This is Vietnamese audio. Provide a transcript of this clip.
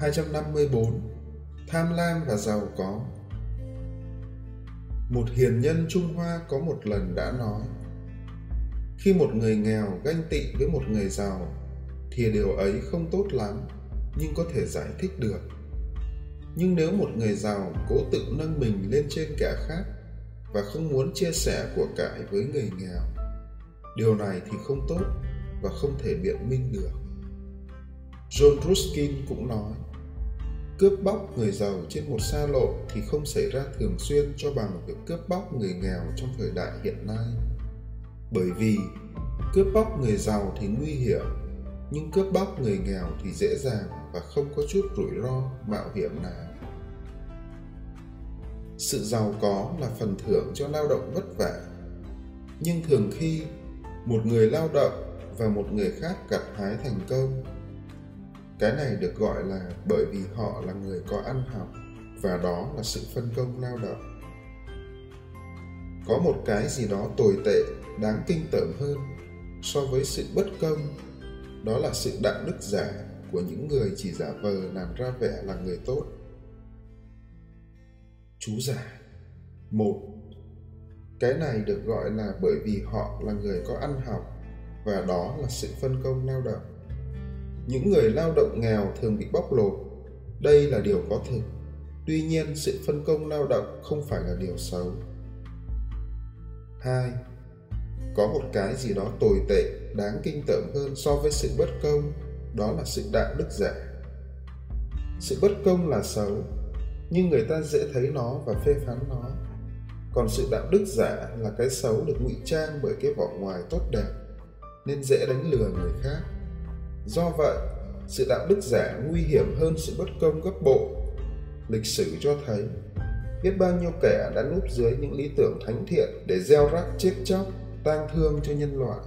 254 Tham lam và giàu có. Một hiền nhân Trung Hoa có một lần đã nói, Khi một người nghèo ganh tị với một người giàu, thì điều ấy không tốt lắm, nhưng có thể giải thích được. Nhưng nếu một người giàu cố tự nâng mình lên trên kẻ khác và không muốn chia sẻ của cải với người nghèo, điều này thì không tốt và không thể biện minh được. John ruskin cũng nói cướp bóc người giàu trên một xa lộ thì không xảy ra thường xuyên cho bằng việc cướp bóc người nghèo trong thời đại hiện nay. Bởi vì, cướp bóc người giàu thì nguy hiểm, nhưng cướp bóc người nghèo thì dễ dàng và không có chút rủi ro, mạo hiểm nào. Sự giàu có là phần thưởng cho lao động vất vả, nhưng thường khi một người lao động và một người khác gặt hái thành công cái này được gọi là bởi vì họ là người có ăn học, và đó là sự phân công lao động. Có một cái gì đó tồi tệ, đáng kinh tởm hơn so với sự bất công, đó là sự đạo đức giả của những người chỉ giả vờ làm ra vẻ là người tốt. Chú giả. Một. Cái này được gọi là bởi vì họ là người có ăn học, và đó là sự phân công lao động những người lao động nghèo thường bị bóc lột. Đây là điều có thực. Tuy nhiên, sự phân công lao động không phải là điều xấu. Hai, có một cái gì đó tồi tệ, đáng kinh tởm hơn so với sự bất công, đó là sự đạo đức giả. Sự bất công là xấu, nhưng người ta dễ thấy nó và phê phán nó. Còn sự đạo đức giả là cái xấu được ngụy trang bởi cái vỏ ngoài tốt đẹp, nên dễ đánh lừa người khác do vậy, sự đạo đức giả nguy hiểm hơn sự bất công gấp bộ lịch sử cho thấy, biết bao nhiêu kẻ đã núp dưới những lý tưởng thánh thiện để gieo rắc chết chóc, tang thương cho nhân loại.